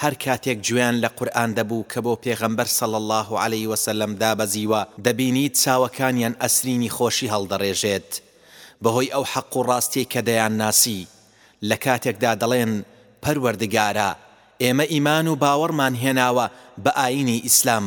هەر کاتێک گوێیان لە قورئان دەبوو کە بۆ پێغەمبەر صلی اللە علیە وسلم دابەزیوە دەبینیت چاوەکانیان ئەسرینی خۆشی هەڵدەڕێژێت بەهۆی ئەو حەق و ڕاستیەی کە دەیانناسی لە کاتێکدا دەڵێن پەروەردگارا ئێمە ئیمان و باوەڕمان هێناوە بە ئاینی ئیسلام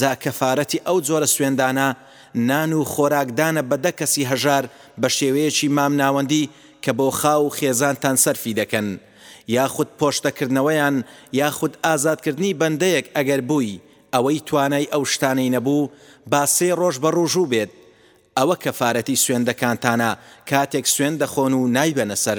جا کەفارەتی ئەو جۆرە سوێندانە نان و خۆراکدانە بە دە کەسی هەژار بە شێوەیەکی مامناوەندی کە بۆ خاو و خێزانتان سەرفی دەکەن، یاخود پۆشتەکردنەوەیان یاخود ئازادکردنی بەندەیەک ئەگەر بووی ئەوەی توانای ئەو شتانەی نەبوو با سێ ڕۆژ بە ڕوژوو بێت، ئەوە کەفارەتی سوێندەکانتانە کاتێک سوێند دەخۆن و نایبەنە سەر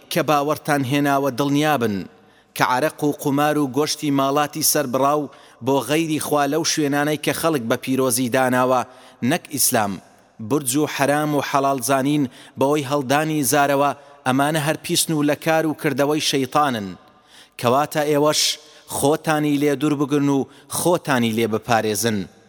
کە باوەڕتان هێناوە دڵنیابن کە عەرەق و قومار و گۆشتی ماڵاتی سەربڕاو بۆ غەیری خوا لەو شوێنانەی کە خەڵک بە پیرۆزی داناوە نەک ئیسلام برج و حەرام و حەڵاڵ زانین بەوەی هەڵدانی زارەوە ئەمانە هەر پیسن و لە کار و کردەوەی شەیتانن کەواتە ئێوەش خۆتانی لێ دوربگرن و خۆتانی لێ بپارێزن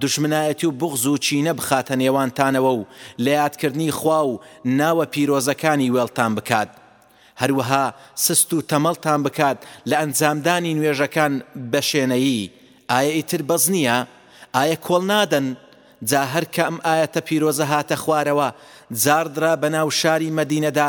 دوژمنایەتی و بوغز و کینە بخاتە نێوانتانەوە و لە یادکردنی خوا و ناوە پیرۆزەکانی وێڵتان بکات. هەروەها سست و تەمەڵتان بکات لە ئەنجامدانی نوێژەکان بە شێنەیی، ئایا ئیتر بەس نییە؟ ئایا کۆڵ نادەن؟ جا هەر کە ئەم ئایەتە پیرۆزە هاتە خوارەوە، جاڕدرا بەناو شاری مەدینەدا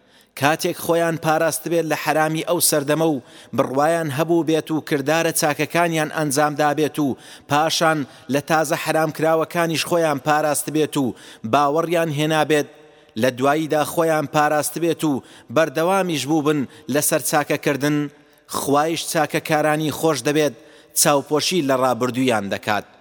کاتێک خۆیان پاراستبێت لە حەرامی ئەو سەردەمە و بڕوایان هەبووبێت و کردارە چاکەکانیان ئەنجامدابێت و پاشان لە تازە حەرامکراوەکانیش خۆیان پاراستبێت و باوەڕیان هێنابێت لە دواییدا خۆیان پاراستبێت و بەردەوامیش بووبن لەسەر چاکەکردن خوایش چاکەکارانی خۆشدەوێت چاوپۆشی لە ڕابردوویان دەکات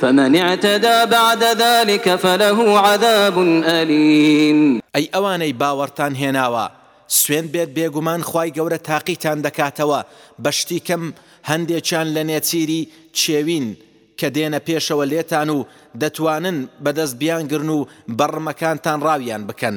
فمن اعتدی بعد ذلک فله عذاب الیم. ئەی ئەوانەی باوەڕتان هێناوە، سوێند بێت بێگومان خوای گەورە تاقیتان دەکاتەوە، بە شتی کەم هەندێکیان لە نێچیری چێوین، کە دێنە پێشەوە لێتان و دەتوانن بەدەست بیانگرن و بەڕمەکانتان ڕاویان بکەن.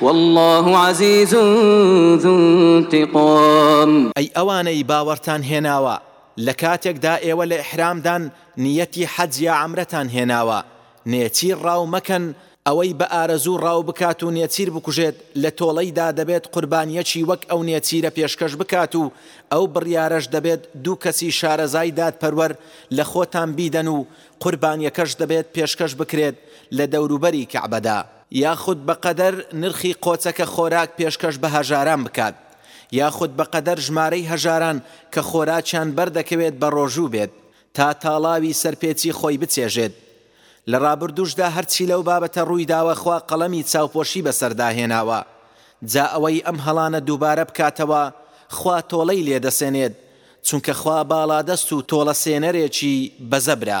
واللە عزیز ذو انتقام. ئەی ئەوانەی باوەڕتان هێناوە، لەکاتێکدا ئێوە لە ئیحرامدان نیەتی حەج یا عەمرەتان هێناوە، نێچیر ڕاو مەکەن، ئەوەی بە ئارەزوو ڕاو بکات و نێچیر بکوژێت لە تۆڵەیدا دەبێت قوربانیەکی وەک ئەو نێچیرە پێشکەش بکات و ئەو بڕیارەش دەبێت دوو کەسی شارەزای دادپەروەر لە خۆتان بیدەن و قوربانیەکەش دەبێت پێشکەش بکرێت لە دەوروبەری کەعبەدا. یاخود بەقەدەر نرخی قۆچەکە خۆراک پێشکەش بە هەژاران بکات، یاخود بەقەدەر ژمارەی هەژاران کە خۆراکیان بەردەکەوێت بەڕۆژوو بێت، تا تاڵاوی سەرپێچی خۆی بچێژێت. لە ڕابردووشدا هەرچی لەو بابەتە ڕوویداوە خوا قەڵەمی چاوپۆشی بەسەردا هێناوە، جا ئەوەی ئەم هەڵانە دووبارە بکاتەوە خوا تۆڵەی لێدەسێنێت، چونکە خوا باڵادەست و تۆڵەسێنەرێکی بەزەبرە.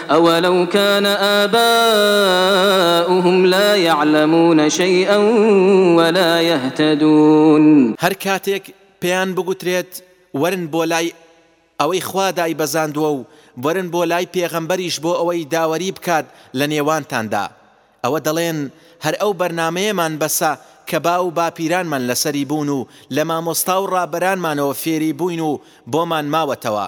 اولو کان آباؤهم لا یعلمون شیئا ولا یهتدون. هەر کاتێک پێیان بگوترێت، وەرن بۆ لای ئەوەی خوا دایبەزاندووە و وەرن بۆ لای پێغەمبەریش بۆ ئەوەی داوەری بکات لە نێوانتاندا، ئەوە دەڵێن، هەر ئەو بەرنامەیەمان بەسە کە باو و باپیرانمان لەسەری بوون و لە مامۆستا و ڕابەرانمانەوە فێری بووین و بۆمان ماوەتەوە،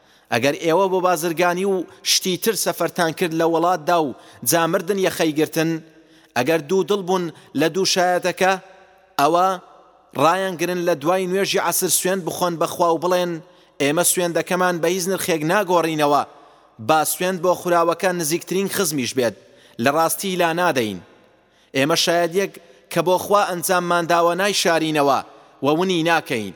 ئەگەر ئێوە بۆ بازرگانی و شتی تر سەفەرتان کرد لە وەڵاتدا و جا مردن یەخەی گرتن، ئەگەر دوو دڵ بوون لە دوو شایەتەکە، ئەوا ڕایانگرن لە دوای نوێژی عەسر سوێند بخۆن بە خوا و بڵێن، ئێمە سوێندەکەمان بە هیچ نرخێک ناگۆڕینەوە، با سوێند بۆ خوراوەکە نزیکترین خزمیش بێت، لە ڕاستیی لا نادەین. ئێمە شایەدییەک کە بۆ خوا ئەنجاممان داوە نایشارینەوە و ونی ناکەین.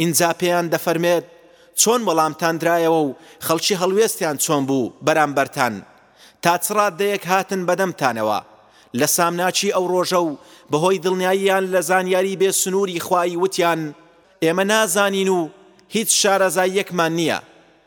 ئینجا پێیان دەفەرمێت، چۆن وەڵامتان درایەوە و خەڵکی هەڵوێستیان چۆن بوو بەرامبەرتان؟ تا چ ڕاددەیەک هاتن بەدەمتانەوە؟ لە سامناکی ئەو ڕۆژە و بەهۆی دڵنیاییان لە زانیاری بێ سنووری خوایی وتیان، ئێمە نازانین و هیچ شارەزاییەکمان نییە.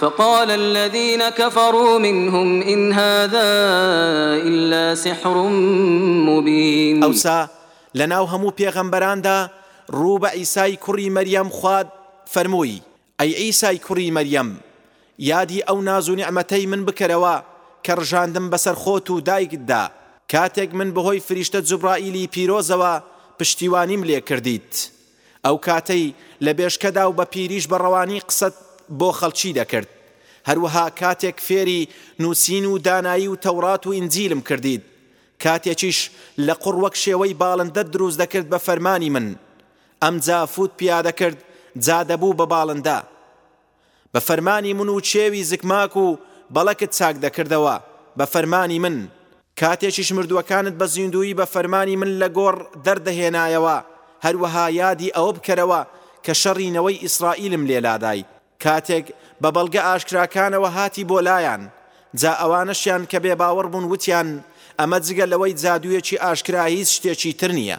فقال الذين كفروا منهم إن هذا إلا سحر مبين ئەوسا لەناو هەموو پێغەمبەراندا ڕوو بە عیسای کوڕی مەریەم خواد فەرمووی، ئەی عیسای کوڕی مەریەم یادی ئەو ناز و نیعمەتەی من بکەرەوە کە ڕژاندم بەسەر خۆت و دایکتدا کاتێک من بەهۆی فریشتە جوبڕائیلی پیرۆزەوە پشتیوانیم لێکردیت، ئەو کاتەی لە بێشکەدا و بە پیریش بە ڕەوانی قسەت بۆ خەڵکی دەکرد، هەروەها کاتێک فێری نووسین و دانایی و تەوڕات و ئینجیلم کردیت، کاتێکیش لە قوڕ وەک شێوەی باڵندەت دروست دەکرد بە فەرمانی من، ئەمجا فووت پیادەکرد، جا دەبوو بە باڵندە. بە فەرمانی من و چێوی زکماک و بەڵەکت چاک دەکردەوە بە فەرمانی من، کاتێکیش مردووەکانت بە زیندوویی بە فەرمانی من لە گۆڕ دەردەهێنایەوە، هەروەها یادی ئەوە بکەرەوە کە شەڕی نەوەی ئیسرائیلم لێ لادای، کاتێک بە بەڵگە ئاشکراکانەوە هاتی بۆ لایان، جا ئەوانەشیان کە بێباوەڕ بوون وتیان، ئەمە جگە لەوەی جادوویەکی ئاشکرا هیچ شتێکی تر نییە.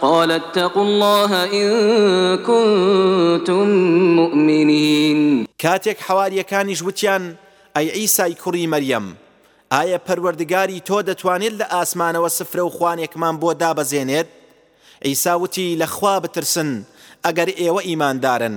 قال اتقوا اللە ان کنتم مۆمنین. کاتێک حەوارییەکانیش وتیان، ئەی عیسای کوڕی مەریەم، ئایا پەروەردگاری تۆ دەتوانێت لە ئاسمانەوە سفرە و خوانێکمان بۆ دابەزێنێت؟ عیسا وتی، لە خوا بترسن، ئەگەر ئێوە ئیماندارن.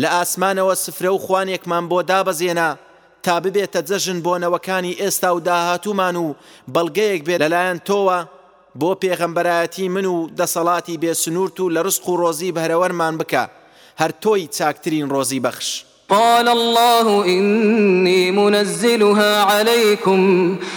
لە ئاسمانەوە سفرە و خوانێکمان بۆ دابەزێنا تا ببێتە جەژن بۆ نەوەکانی ئێستا و داهاتوومان و بەڵگەیەک بێت لەلایەن تۆوە بۆ پێغەمبەرایەتی من و دەسەڵاتی بێ سنوورت و لە ڕزق و ڕۆزی بهرەوەرمان بکە هەر تۆی چاکترین ڕۆزی بەخش. قال اللە ئینی منزلها علیکم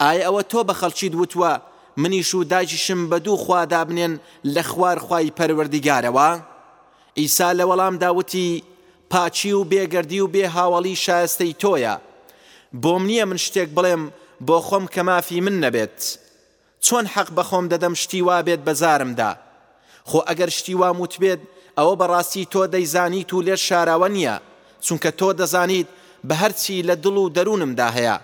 ئایە ئەوە تۆ بە خەڵکیت وتووە منیش و دایکیشم بە دوو خوا دابنێن لە خوار خوای پەروەردیگارەوە؟ عیسا لە وەڵامدا وتی، پاکی و بێگەردی و بێ هاوەڵی شایەستەی تۆیە. بۆم نییە من شتێک بڵێم بۆ خۆم کە مافی من نەبێت. چۆن حەق بە خۆم دەدەم شتی وا بێت بە زارمدا؟ خۆ ئەگەر شتی وام وتبێت ئەوە بەڕاستی تۆ دەیزانیت و لێت شاراوە نییە، چونکە تۆ دەزانیت بە هەرچی لە دڵ و دەروونمدا هەیە،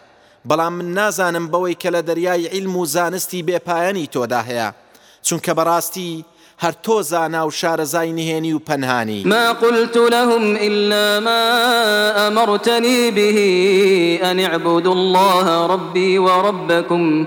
بەڵام من نازانم بەوەی کە لە دەریای عیلم و زانستی بێ پایەنی تۆدا هەیە، چونکە بەڕاستی هەر تۆ زانا و شارەزای نهێنی و پەنهانی. ما قلت لهم الا ما امرتنی به ان اعبدوا الله ربی وربکم.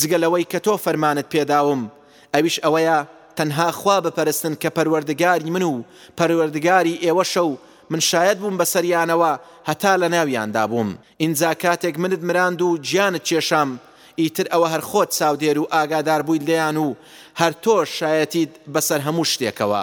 جگە لەوەی کە تۆ فەرمانت پێداوم ئەویش ئەوەیە تەنها خوا بپەرستن کە پەروەردگاری من و پەروەردگاری ئێوەشە و من شایەت بووم بەسەریانەوە هەتا لەناویاندا بووم ئینجا کاتێک منت مراند و گیانت کێشام ئیتر ئەوە هەر خۆت چاودێر و ئاگادار بوویت لێیان و هەر تۆش شایەتیت بەسەر هەموو شتێکەوە.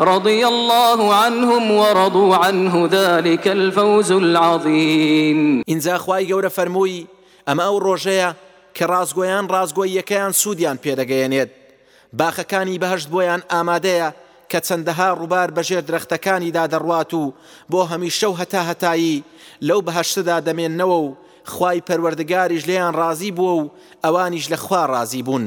رضی اللە عنهم و رضوا عنه ذلک الفوز العظیم. ئینجا خوای گەورە فەرمووی، ئەمە ئەو ڕۆژەیە کە ڕاستگۆیان ڕاستگۆییەکەیان سوودیان پێدەگەیەنێت، باخەکانی بەهەشت بۆیان ئامادەیە کە چەندەها ڕووبار بەژێر درەختەکانیدا دەڕوات و بۆ هەمیشە و هەتا هەتایی لەو بەهەشتەدا دەمێننەوە و خوای پەروەردگاریش لێیان ڕازی بووە و ئەوانیش لە خوا ڕازی بوون.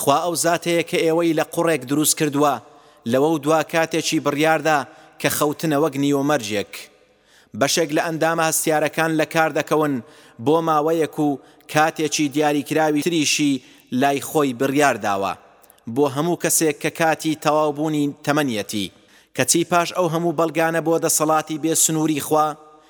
خوا ئەو زاتەیە کە ئێوەی لە قوڕێک دروست کردووە لەوەو دوا کاتێکی بڕیاردا کە خەوتنە وەک نیوەمەرجێک بەشێک لە ئەندامە هەستیارەکان لە کار دەکەون بۆ ماوەیەک و کاتێکی دیاریکراوی تریشی لای خۆی بڕیار داوە بۆ هەموو کەسێک کە کاتی تەواو بوونی تەمەنیەتی کەچی پاش ئەو هەموو بەڵگانە بۆ دەسەڵاتی بێ سنووری خوا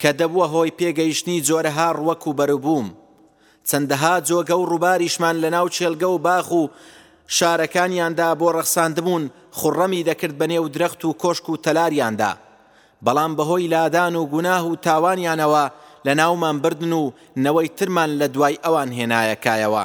کە دەبووە هۆی پێگەیشتنی جۆرەها ڕوەک و بەروبووم. چەندەها جۆگە و ڕووباریشمان لەناو کێڵگە و باخ و شارەکانیاندا بۆ ڕەخساندبوون، خڕەمی دەکرد بەنێو درەخت و کۆشک و تەلاریاندا. بەڵام بەهۆی لادان و گوناه و تاوانیانەوە لەناومان بردن و نەوەی ترمان لەدوای ئەوان هێنایە کایەوە.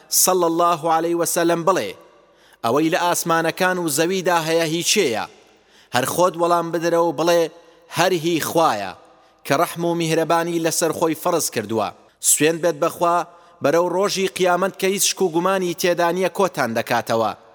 صلی اللە علیە وسلم، بڵێ، ئەوەی لە ئاسمانەکان و زەویدا هەیە هی کێیە؟ هەر خۆت وەڵام بدەرە و بڵێ، هەر هی خوایە، کە ڕەحم و میهرەبانی لەسەر خۆی فەڕز کردووە. سوێند بێت بەخوا، بەرەو ڕۆژی قیامەت کە هیچ شک و گومانی تێدا نیە کۆتان دەکاتەوە.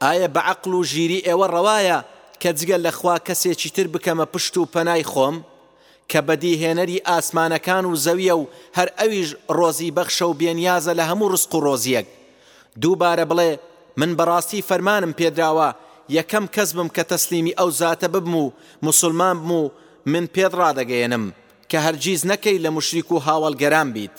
ئایا بە عەقڵ و ژیری ئێوە ڕەوایە کە جگە لە خوا کەسێکی تر بکەمە پشت و پەنای خۆم؟ کە بەدیهێنەری ئاسمانەکان و زەویە و هەر ئەویش ڕۆزی بەخشە و بێنیازە لە هەموو ڕزق و ڕۆزییەک. دووبارە بڵێ، من بەڕاستی فەرمانم پێدراوە یەکەم کەس بم کە تەسلیمی ئەو زاتە ببم و موسڵمان بم و من پێت ڕادەگەیەنم کە هەرگیز نەکەی لە موشریک و هاوەڵگەران بیت.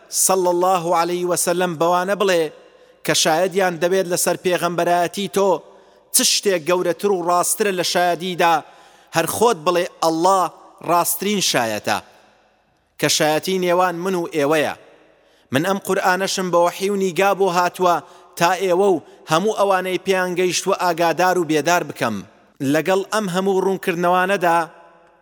صلی اللە علیە وسلم، بەوانە بڵێ کە شایەدیان دەبێت لەسەر پێغەمبەرایەتی تۆ، چ شتێک گەورەتر و ڕاستترە لە شایەدیدا، هەر خۆت بڵێ اللە ڕاستترین شایەتە، کە شایەتی نێوان من و ئێوەیە. من ئەم قورئانەشم بە وەحی و نیگا بۆ هاتووە تا ئێوە و هەموو ئەوانەی پێیان گەیشتووە ئاگادار و بێدار بکەم. لەگەڵ ئەم هەموو ڕوونکردنەوانەدا،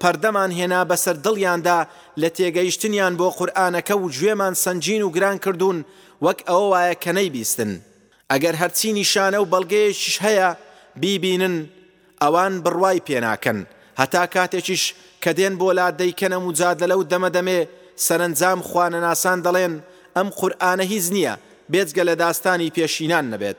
پەردەمان هێنا بەسەر دڵیاندا لە تێگەیشتنیان بۆ قورئانەکە و گوێمان سەنگین و گران کردوون وەک ئەوە وایە کە نەیبیستن ئەگەر هەرچی نیشانە و بەڵگەیەکیش هەیە بیبینن ئەوان بڕوای پێناکەن هەتا کاتێکیش کە دێن بۆ لا دەیکەنە موجادەلە و دەمە دەمێ سەرەنجام خوانەناسان دەڵێن ئەم قورئانە هیچ نیە بێجگە لە داستانی پێشینان نەبێت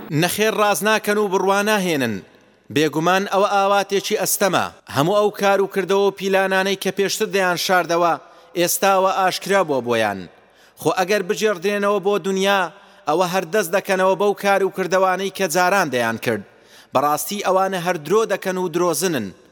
نەخێر ڕاست ناکەن و بڕوا ناهێنن، بێگومان ئەوە ئاواتێکی ئەستەمە. هەموو ئەو کار و کردەوە و پیلانانەی کە پێشتر دەیانشاردەوە ئێستاوە ئاشکرا بووە بۆیان. خۆ ئەگەر بگێڕدرێنەوە بۆ دونیا ئەوە هەر دەست دەکەنەوە بەو کار و کردەوانەی کە جاران دەیانکرد. بەڕاستی ئەوانە هەر درۆ دەکەن و درۆزنن.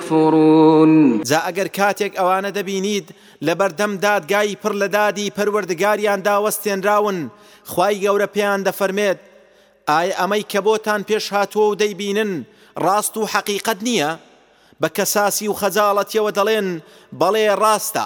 یکفرون. جا ئەگەر کاتێک ئەوانە دەبینیت لەبەردەم دادگای پڕ لە دادی پەروەردگاریاندا وەستێنراون، خوای گەورە پێیان دەفەرمێت، ئایا ئەمەی کە بۆتان پێش هاتووە و دەیبینن ڕاست و حەقیقەت نییە؟ بە کەساسی و خەجاڵەتیەوە دەڵێن، بەڵێ ڕاستە،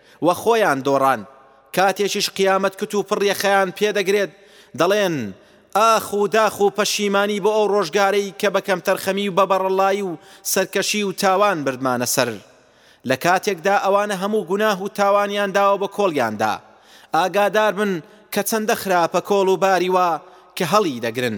و خۆیان دۆڕان، کاتێکیش قیامەت کت و پڕ یەخەیان پێ دەگرێت، دەڵێن، ئاخ و داخ و پەشیمانی بۆ ئەو ڕۆژگارەی کە بە کەمتەرخەمی و بە بەڕەڵڵایی و سەرکەشی و تاوان بردمانە سەر. لە کاتێکدا ئەوانە هەموو گوناه و تاوانیان داوە بە کۆڵیاندا. ئاگادار بن کە چەندە خراپە کۆڵ و باری وا کە هەڵی دەگرن.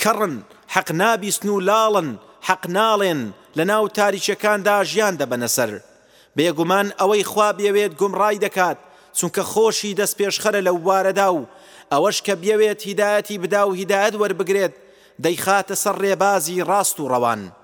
کەڕن، حەق نابیستن و لاڵن، حەق ناڵێن، لەناو تاریکیەکاندا ژیان دەبەنە سەر. بێگومان ئەوەی خوا بیەوێت گومڕای دەکات، چونکە خۆشی دەستپێشخەرە لەو بوارەدا و ئەوەش کە بیەوێت هیدایەتی بدا و هیدایەت وەربگرێت دەیخاتە سەر ڕێبازی ڕاست و ڕەوان.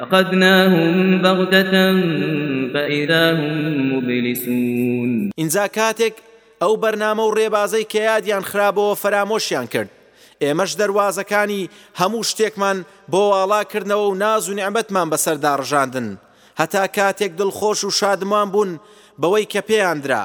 فأخذناهم بغتة فإذا هم مبلسون ئینجا کاتێک ئەو بەرنامە و ڕێبازەی کە یادیان خرابۆوە فەرامۆشیان کرد ئێمەش دەروازەکانی هەموو شتێکمان بۆ واڵا کردنەوە و ناز و نیعمەتمان بەسەردا ڕژاندن هەتا کاتێک دڵخۆش و شادمان بوون بەوەی کە پێیان درا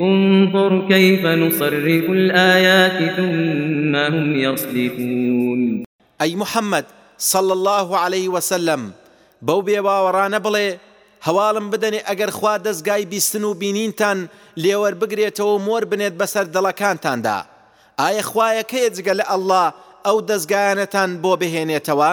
انظر كيف نصرف الآيات ثم هم يصدفون ئەی محەمەد صلی اللە علیە وسلم بەو بێباوەڕانە بڵێ هەواڵم بدەنێ ئەگەر خوا دەزگای بیستن و بینینتان لێوەربگرێتەوە و مۆر بنێت بەسەر دڵەکانتاندا ئایا خوایەک هەیە جگە لە اللە ئەو دەزگایانەتان بۆ بهێنێتەوە؟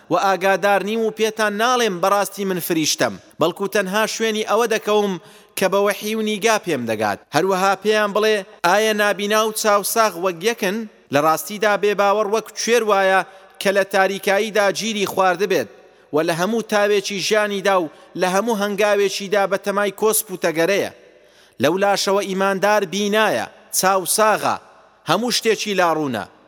وە ئاگادار نیم و پێتان ناڵێم بەڕاستی من فریشتەم بەڵکو تەنها شوێنی ئەوە دەکەوم کە بە وەحی و نیگا پێم دەگات هەروەها پێیان بڵێ ئایا نابینا و چاوساغ وەک یەکن؟ لە ڕاستیدا بێباوەڕ وەک کوێر وایە کە لە تاریکاییدا گیری خواردبێت و لە هەموو تاوێکی ژیانیدا و لە هەموو هەنگاوێکیدا بە تەمای کۆسپ و تەگەرەیە لەولاشەوە ئیماندار بینایە چاوساغە هەموو شتێکی لاڕوونە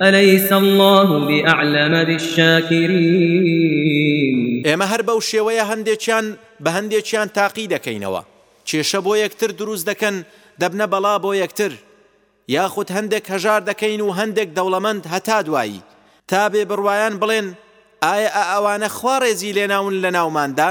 الیس اللە بأعلم بالشاکرین. ئێمە هەر بەو شێوەیە هەندێکیان بە هەندێکیان تاقی دەکەینەوە کێشە بۆ یەکتر دروست دەکەن دەبنە بەڵا بۆ یەکتر یاخود هەندێک هەژار دەکەین و هەندێک دەوڵەمەند هەتا دوایی تا بێ بڕوایان بڵێن ئایا ئەوانە خوا ڕێزی لێناون لەناوماندا؟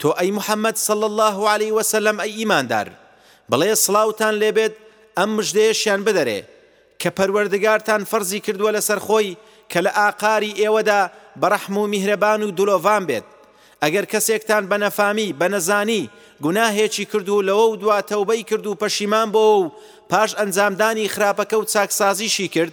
تۆ ئەی محمد صلی اللە علیە وسلم ئەی ئیماندار بڵێ سڵاوتان لێبێت ئەم مژدەیەشیان بدەرێ کە پەروەردگارتان فەرزی کردووە لەسەر خۆی کە لە ئاقاری ئێوەدا بە ڕەحم و میهرەبان و دلۆڤان بێت ئەگەر کەسێکتان بە نەفامی بە نەزانی گوناهێکی کرد و لەوە و دوا تەوبەی کرد و پەشیمان بۆوە و پاش ئەنجامدانی خراپەکە و چاکسازیشی کرد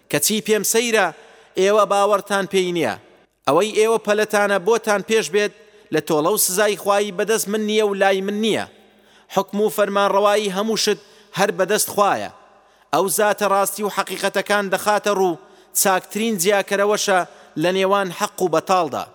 کەچی پێم سەیرە ئێوە باوەڕتان پێی نیە، ئەوەی ئێوە پەلتانە بۆتان پێش بێت لە تۆڵە و سزای خوایی بەدەست من نیە و لای من نیە، حوکم و فەرمانڕەوایی هەموو شت هەر بەدەست خوایە، ئەو زاتە ڕاستی و حەقیقەتەکان دەخاتە ڕوو، چاکترین جیاکەرەوەشە لە نێوان حەق و بەتاڵدا.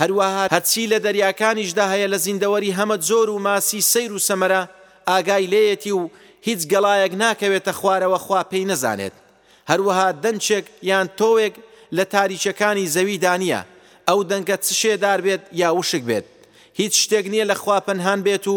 هەروەها هەرچی لە دەریاکانیشدا هەیە لە زیندەوەری هەمە جۆر و ماسی سەیر و سەمەرە ئاگای لێیەتی و هیچ گەڵایەک ناکەوێتە خوارەوە خوا پێی نەزانێت هەروەها دەنکێک یان تۆوێک لە تاریکیەکانی زەویدا نیە ئەو دەنکە چ شێدار بێت یا وشک بێت هیچ شتێک نیە لە خوا پەنهان بێت و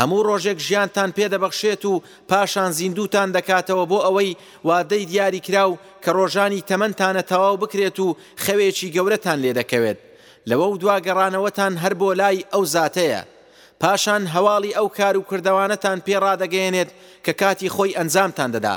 هەموو ڕۆژێک ژیانتان پێ دەبەخشێت و پاشان زیندووتان دەکاتەوە بۆ ئەوەی وادەی دیاریکراو کە ڕۆژانی تەمەنتانە تەواو بکرێت و خەوێکی گەورەتان لێ دەکەوێت لەوەو دوا گەڕانەوەتان هەر بۆ لای ئەو زاتەیە پاشان هەواڵی ئەو کار و کردەوانەتان پێ ڕادەگەیەنێت کە کاتی خۆی ئەنجامتان دەدا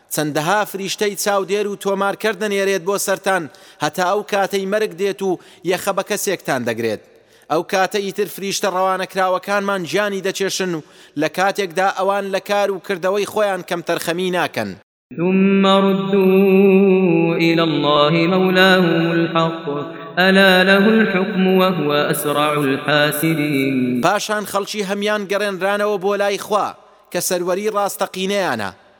چەندەها فریشتەی چاودێر و تۆمارکەر دەنێرێت بۆ سەرتان هەتا ئەو کاتەی مەرگ دێت و یەخە بە کەسێکتان دەگرێت. ئەو کاتە ئیتر فریشتە ڕەوانەکراوەکانمان گیانی دەکێشن و لە کاتێکدا ئەوان لە کار و کردەوەی خۆیان کەمتەرخەمی ناکەن. ثم ردوا الی اللە مولاهم الحق الا له الحکم وهو اسرع الحاسبین. پاشان خەڵکی هەمیان گەڕێنرانەوە بۆ لای خوا کە سەروەری ڕاستەقینەیانە.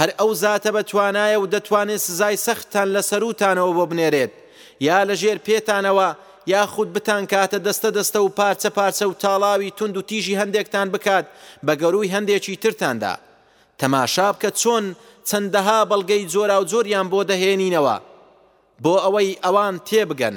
هەر ئەو زاتە بە توانایە و دەتوانێت سزای سەختتان لە سەرووتانەوە بۆ بنێرێت، یا لە ژێر پێتانەوە، یاخود بتانکاتە دەستە دەستە و پارچە پارچە و تاڵاوی توند و تیژی هەندێکتان بکات بە گەرووی هەندێکی ترتاندا. تەماشا بکە چۆن چەندەها بەڵگەی جۆراوجۆریان بۆ دەهێنینەوە بۆ ئەوەی ئەوان تێبگەن.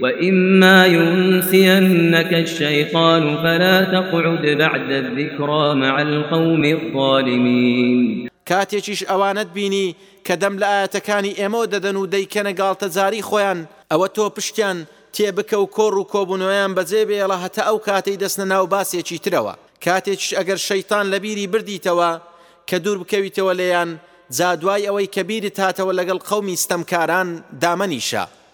وإما ينسينك الشيطان فلا تقعد بعد الذكرى مع القوم الظالمين کاتێکیش ئەوانەت بینی کە دەم لە ئایەتەکانی ئێمەوە دەدەن و دەیکەنە گاڵتەجاری خۆیان، ئەوە تۆ پشتیان تێبکە و کۆڕ و کۆبوونەوەیان بەجێ بێڵە هەتا ئەو کاتەی دەچنە ناو باسێکی ترەوە، کاتێکیش ئەگەر شەیتان لە بیری بردیتەوە کە دوور بکەویتەوە لێیان، جا دوای ئەوەی کە بیرت هاتەوە لەگەڵ قەومی ستەمکاران دامەنیشە.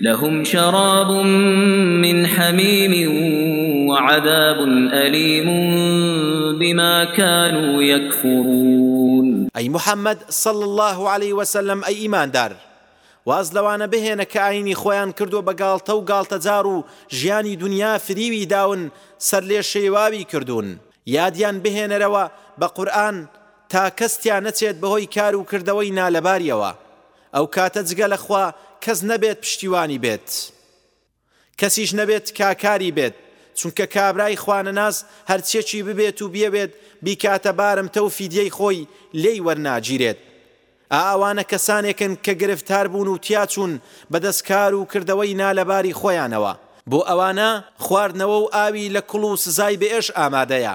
لهم شراب من حمیم و عذاب الیم بما کانوا یکفرون ئەی محمد صلی اللە علیە وسلم ئەی ئیماندار واز لەوانە بهێنە کە ئاینی خۆیان کردوە بە گاڵتە و گاڵتەجاڕ و ژیانی دونیا فریوی داون سەرلێشێواوی کردون یادیان بهێنەرەوە بە قورئان تا کەس تیا نەچێت بەهۆی کار و کردەوەی نالەباریەوە ئەو کاتە جگە لە خوا کەس نەبێت پشتیوانی بێت کەسیش نەبێت تکاکاری بێت چونکە کابرای خوانەناس هەرچێکی ببێت و بیەوێت بیکاتە بارمتە و فیدیەی خۆی لێی وەرناگیرێت ئا ئەوانە کەسانێکن کە گرفتار بوون و تیاچوون بە دەست کار و کردەوەی نالەباری خۆیانەوە بۆ ئەوانە خواردنەوە و ئاوی لە کوڵ و سزای بئش ئامادەیە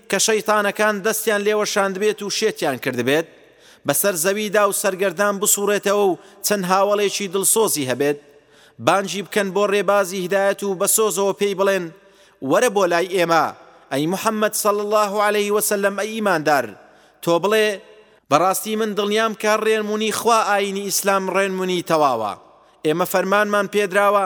کە شەیتانەکان دەستیان لێ وەشاندبێت و شێتیان کردبێت بەسەر زەویدا و سەرگەردان بسوڕێتەوە و چەند هاوەڵێکی دڵسۆزی هەبێت بانگی بکەن بۆ ڕێبازی هیدایەت و بە سۆزەوە پێی بڵێن وەرە بۆ لای ئێمە ئەی محەممەد صلی الله علیه وسلم ئەی ئیماندار تۆ بڵێ بەڕاستی من دڵنیام کە ڕێنمونی خوا ئاینی ئیسلام ڕێنمونی تەواوە ئێمە فەرمانمان پێدراوە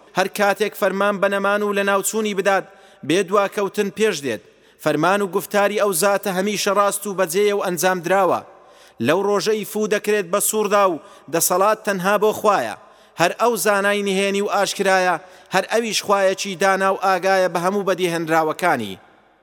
هەر کاتێک فەرمان بە نەمان و لەناوچوونی بدات، بێ دواکەوتن پێش دێت. فەرمان و گوفتاری ئەو زاتە هەمیشە ڕاست و بەجێیە و ئەنجام دراوە. لەو ڕۆژەی فوو دەکرێت بە سووڕدا و دەسەڵات تەنها بۆ خوایە. هەر ئەو زانای نهێنی و ئاشکرایە، هەر ئەویش خوایەکی دانا و ئاگایە بە هەموو بەدیهێنراوەکانی.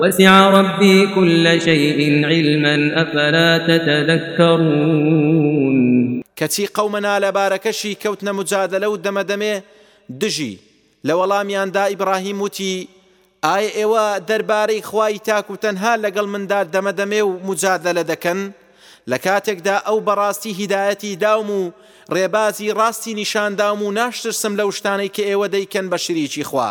وسع ربي كل شيء علما أفلا تتذكرون کەچی قەومە نالەبارەکەشی کەوتنە مجادەلە و دەمەدەمێ دژی، لە وەڵامیاندا ئیبڕاهیم وتی، ئایا ئێوە دەربارەی خوای تاک و تەنها لەگەڵ مندا دەمەدەمێ و مجادەلە دەکەن؟ لە کاتێکدا ئەو بەڕاستی هیدایەتی داوم و ڕێبازی ڕاستی نیشانداوم و ناشترسم لەو شتانەی کە ئێوە دەیکەن بە شریکی خوا.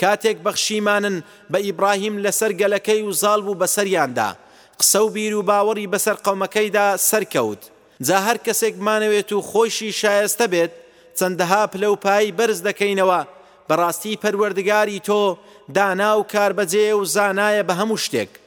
کاتێک بەخشیمانن بە ئیبڕاهیم لەسەر گەلەکەی و زاڵ بوو بەسەریاندا، قسە و بیر و باوەڕی بەسەر قەومەکەیدا سەرکەوت، جا هەر کەسێک بمانەوێت و خۆیشی شایەستە بێت چەندەها پلە و پایەی بەرز دەکەینەوە، بەڕاستی پەروەردگاری تۆ دانا و کاربەجێیە و زانایە بە هەموو شتێک.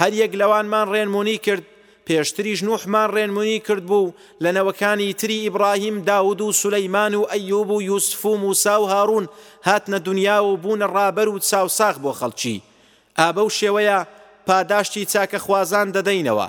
هەر یەک لەوانمان ڕێنمونی کرد، پێشتریش نوحمان ڕێنمونی کردبوو و لە نەوەکانی تری ئیبڕاهیم، داود و سولەیمان و ئەیوب و یوسف و موسا و هارون هاتنە دونیاوە و بوونە ڕابەر و چاوساغ بۆ خەڵکی. ئا بەو شێوەیە پاداشتی چاکەخوازان دەدەینەوە.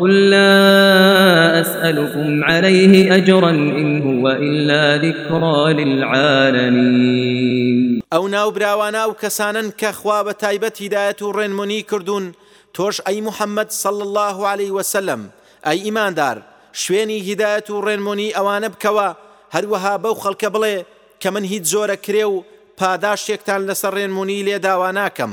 قل لا أسألكم عليه أجرا إن هو إلا ذكرى للعالمين ئەو ناوبراوانە ئەو کەسانن کە خوا بە تایبەت هیدایەت و ڕێنمونی کردوون تۆش ئەی محەممەد صلی الله عليه وسلم ئەی ئیماندار شوێنی هیدایەت و ڕێنمونی ئەوانە بکەوە هەروەها بەو خەڵکە بڵێ کە من هیچ جۆرە کرێ و پاداشتێکتان لەسەر ڕێنمونی لێداوا ناکەم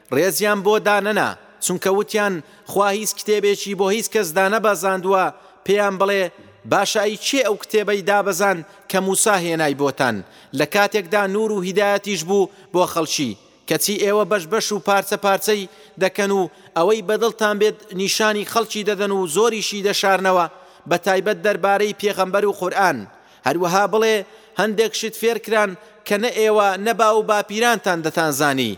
ڕێزیان بۆ دانەنا چونکە وتیان خوا هیچ کتێبێکی بۆ هیچ کەس دانەبەزاندوە پێیان بڵێ باشە ئەی کێ ئەو کتێبەی دابەزاند کە موسا هێنای بۆتان لە کاتێکدا نور و هیدایەتیش بوو بۆ خەڵکی کەچی ئێوە بەش بەش و پارچە پارچەی دەکەن و ئەوەی بەدڵتان بێت نیشانی خەڵکی دەدەن و زۆریشی دەشارنەوە بەتایبەت دەربارەی پێغەمبەر و قورئان هەروەها بڵێ هەندێک شت فێرکران کە نە ئێوە نە باوو باپیرانتان دەتانزانی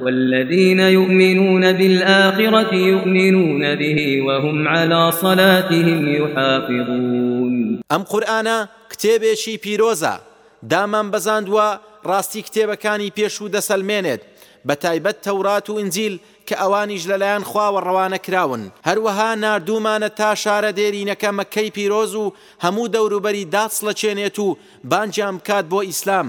والذین یومنون بالآخرة یومنون به وهم علی صلاتهم یحافظون ئەم قورئانە کتێبێکی پیرۆزە دامان بەزاندووە ڕاستی کتێبەکانی پێشوو دەسەلمێنێت بەتایبەت تەورات و ئنجیل کە ئەوانیش لەلایەن خواوە ڕەوانە کراون هەروەها ناردوومانە تا شارە دێرینەکە مەککەی پیرۆز و هەموو دەوروبەری داچڵەکێنێت و بانگیان بکات بۆ ئیسلام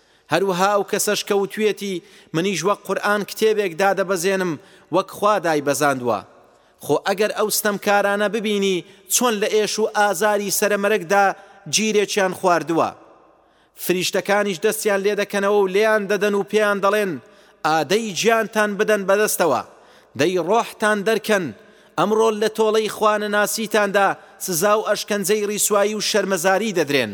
هەروەها ئەو کەسەش کە وتویەتی منیش وەک قورئان کتێبێک دادەبەزێنم وەک خوا دایبەزاندوە خۆ ئەگەر ئەو ستەمکارانە ببینی چۆن لە ئێش و ئازاری سەرەمەرگدا گیرێکیان خواردوە فریشتەکانیش دەستیان لێدەکەنەوە و لێیان دەدەن و پێیان دەڵێن ئادەی گیانتان بدەن بەدەستەوە دەی ڕۆحتان دەرکەن ئەمڕۆ لە تۆڵەی خوانەناسیتاندا سزا و ئەشکەنجەی ڕیسوایی و شەرمەزاری دەدرێن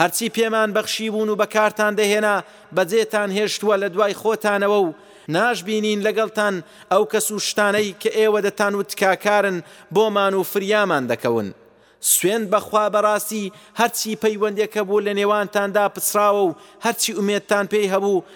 هەرچی پێمان بەخشیبوون و بەکارتان دەهێنا بەجێتان هێشتووە لە دوای خۆتانەوە و ناشبینین لەگەڵتان ئەو کەس و شتانەی کە ئێوە دەتان وتکاکارن بۆمان و فریامان دەکەون. سوێند بە خوا بەڕاستی هەرچی پەیوەندێکە بوو لە نێوانتاندا پچڕاوە و هەرچی ئومێدتان پێی هەبوو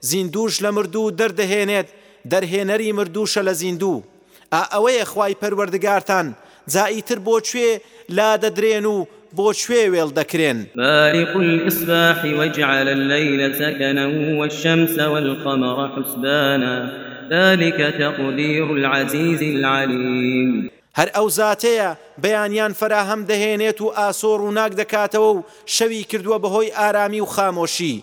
زیندووش لە مردوو دەردەهێنێت، دەرهێنەری مردووشە لە زیندوو. ئا ئەوەیە خوای پەروەردگارتان جا ئیتر بۆ کوێ لادەدرێن و بۆ کوێ وێڵ دەکرێن؟ فالق الاصباح وجعل اللیل سکناء والشمس والقمر حسبانا ذلک تقدیر العزیز العلیم. هەر ئەو زاتەیە بەیانیان فەراهەم دەهێنێت و ئاسۆ ڕووناک دەکاتەوە و شەوی کردووە بەهۆی ئارامی و خامۆشی،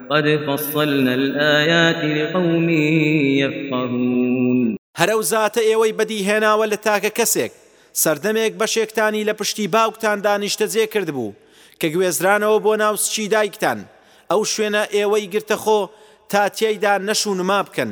قد فصلنا الآیات لقوم یفقهون هەر ئەو زاتە ئێوەی بەدی هێناوە لە تاکە کەسێک، سەردەمێک بەشێکتانی لە پشتی باوکتاندا نیشتەجێ کردبوو، کە گوێزرانەوە بۆ ناو سکی دایکتان، ئەو شوێنە ئێوەی گرتەخۆ تا تیایدا نەش و نما بکەن.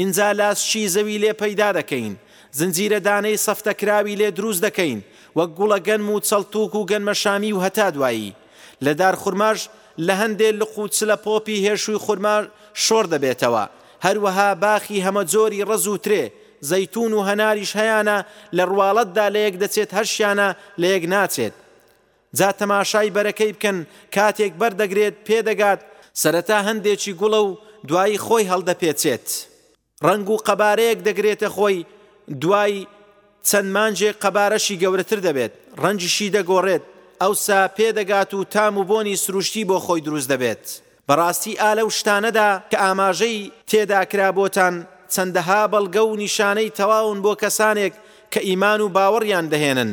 ئینجا لاسچی زەوی لێ پەیدا دەکەین، زنجیرە دانەی سەفتەکراوی لێ دروست دەکەین، وەک گوڵە گەنم و چەڵتووک و گەنمەشامی و هەتا دوایی. لە دار خورماش لە هەندێ لق و چلە پۆپی هێشووی خورما شۆڕ دەبێتەوە. هەروەها باخی هەمەجۆری ڕەز و ترێ، زەیتوون و هەناریش هەیانە، لە ڕواڵەتدا لە یەک دەچێت هەرشیانە لە یەک ناچێت. جا تەماشای بەرەکەی بکەن کاتێک بەر دەگرێت پێ دەگات سەرەتا هەندێکی گوڵە و دوایی خۆی هەڵدەپێچێت ڕەنگ و قەبارەیەک دەگرێتە خۆی دوای چەند مانجێک قەبارەشی گەورەتر دەبێت ڕەنجشی دەگۆڕێت ئەوسا پێ دەگات و تام و بۆنی سروشتی بۆ خۆی دروست دەبێت بەڕاستی ئا لەو شتانەدا کە ئاماژەی تێدا کرا بۆتان چەندەها بەڵگە و نیشانەی تەواون بۆ کەسانێک کە ئیمان و باوەڕیان دەهێنن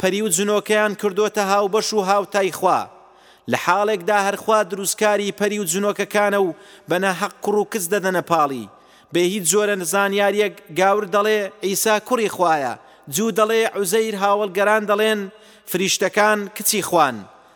پەری و جنۆکەیان کردۆتە هاوبەش و هاوتای خوا، لە حاڵێکدا هەر خوا دروستکاری پەری و جنۆکەکانە و بە ناحەق کوڕ و کچ دەدەنە پاڵی، بێ هیچ جۆرە زانیاریەک، گاور دەڵێ عیسا کوڕی خوایە، جوو دەڵێ عوزەیر هاوەڵگەران دەڵێن فریشتەکان کچی خوان،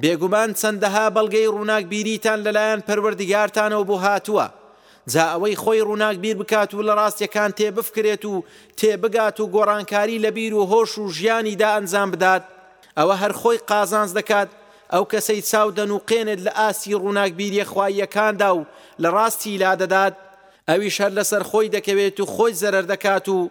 بێگومان چەندەها بەڵگەی ڕووناکبیریتان لەلایەن پەروەردگارتانەوە بۆ هاتووە، جا ئەوەی خۆی ڕووناکبیر بکات و لە ڕاستیەکان تێبفکرێت و تێبگات و گۆڕانکاری لە بیر و هۆش و ژیانیدا ئەنجام بدات ئەوە هەر خۆی قازانج دەکات، ئەو کەسەی چاو دەنووقێنێت لە ئاستی ڕووناکبیریە خواییەکاندا و لە ڕاستی لادەدات ئەویش هەر لەسەر خۆی دەکەوێت و خۆی زەرەر دەکات و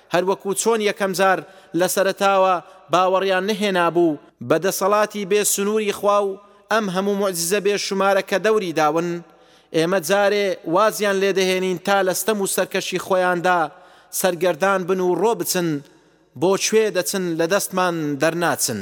هەر وەکو چۆن یەکەم جار لە سەرەتاوە باوەڕیان نەهێنابوو بە دەسەڵاتی بێ سنووری خوا و ئەم هەموو موعجیزە بێ شومارە کە دەوری داون، ئێمە جارێ وازیان لێ دەهێنین تا لە ستەم و سەرکەشی خۆیاندا سەرگەردان بن و ڕۆ بچن، بۆ کوێ دەچن لە دەستمان دەرناچن.